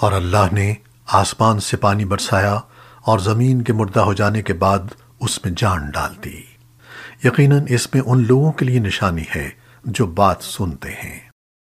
اور اللہ نے آسمان سے پانی برسایا اور زمین کے مردہ ہو جانے کے بعد اس میں جان ڈال دی۔ یقیناً اس میں ان لوگوں کے لیے نشانی ہے جو بات سنتے ہیں۔